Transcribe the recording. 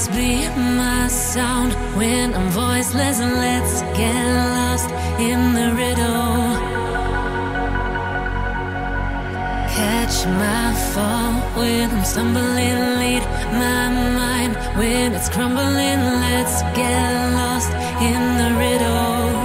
voice be my sound when I'm voiceless and let's get lost in the riddle. Catch my fall when I'm stumbling, lead my mind when it's crumbling. Let's get lost in the riddle.